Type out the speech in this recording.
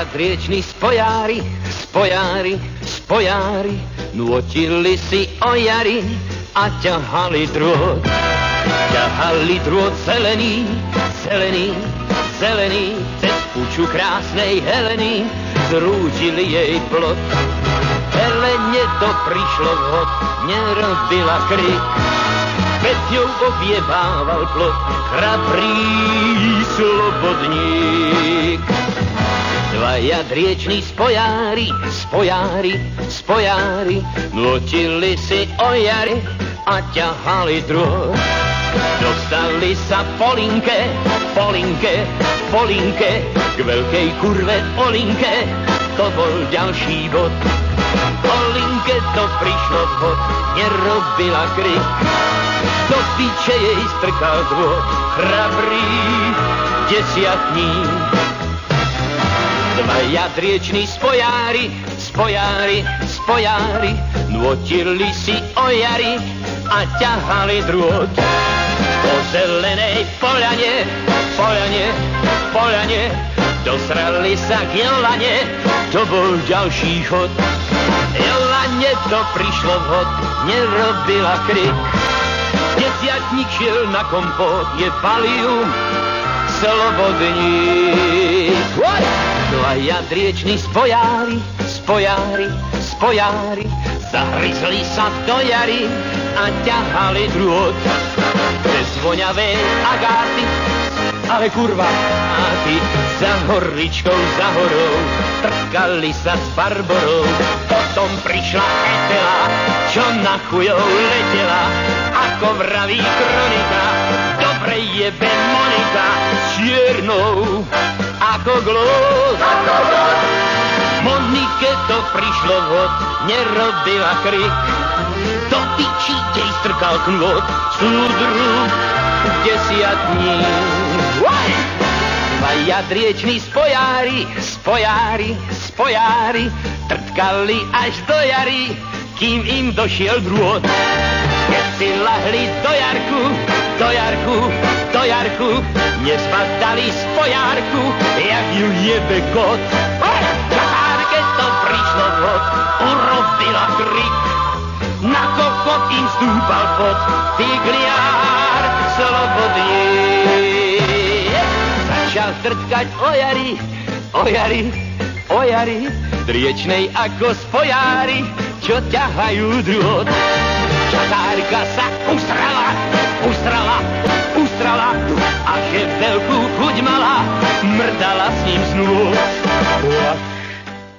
Dvaja drieční spojári, spojári, spojári, nutili si o jari a ťahali drôt. Ťahali drôt zelený, zelený, zelený, cez puču krásnej Heleny, zrúžili jej plot. Helene to prišlo vhod, nerobila krik, Veď ňou objevával plot, chrabrý slobodník. Dvaja drieční spojári, spojári, spojári, nutili si o jari a ťahali druh. Dostali sa Polinke, Polinke, Polinke, k veľkej kurve Olinke, to bol ďalší bod. Polinke to prišlo vhod, nerobila krik, do piče jej strkal dvor, chrabrý desiatník. Dvaja drieční spojári, spojári, spojári, nutili si o jari a ťahali drôt. Po zelenej poľane, poľane, poľane, dosrali sa k Jelane, to bol ďalší chod. Jelane to prišlo vhod, nerobila krik, Desiatník šiel na kompot, je paliu slobodník. Dvaja drieční spojári, spojári, spojári, zahryzli sa do jary a ťahali druhot. Cez voňavé agáty, ale kurva, a ty za horičkou, za horou, trkali sa s barborou. Potom prišla Etela, čo na chujou letela, ako vraví kronika, dobre jebe Monika, čiernou, ako glód. Monike to prišlo vod, nerobila krik, do piči jej strkal knôt, súdru desiatní. Dvaja drieční spojári, spojári, spojári, trtkali až do jary, kým im došiel drôt. Keď si lahli do jarku, do jarku, do jarku, nespadali spojárku, jak ju jebe kot. Prišlo vhod, urobila krik, na kokot im stúpal pod, tigliár slobodný. Začal trtkať o jari, o jari, o jari, driečnej ako spojári, čo ťahajú druhot. Časárka sa ustrala, ustrala, ustrala a že veľkú chuť mala, mrdala s ním znúť.